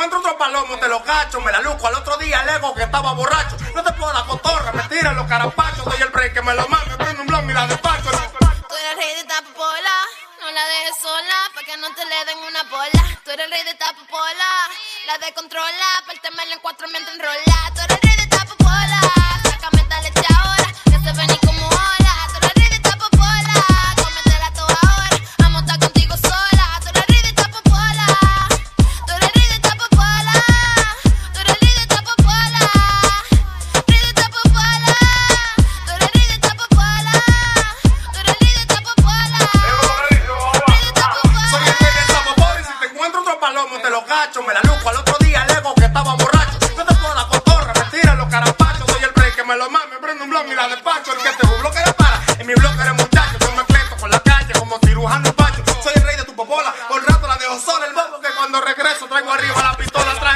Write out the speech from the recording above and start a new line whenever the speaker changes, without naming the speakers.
encuentro otro palomo, te lo cacho, me la luco. Al otro día el ego que estaba borracho. No te puedo dar cotorra, me tiran los carapachos. Doy el break que me lo mame, prendo un blog la despacho.
Tú eres rey de esta popola, no la dejes sola, pa' que no te le den una bola. Tú eres rey de esta la descontrola, pártemela en cuatro mientras enrola. Tú eres rey
palomo te lo cacho, me la luco. Al otro día el que estaba borracho. No te puedo dar cotorra, me tiran los carapachos. Doy el break que me lo mame, prendo un blog y la despacho. El que te un de para, en mi bloque eres muchacho. Yo me cleto con la calle como cirujano pacho. Soy el rey de tu popola, por rato la dejo sola el bobo que cuando regreso traigo arriba la pistola.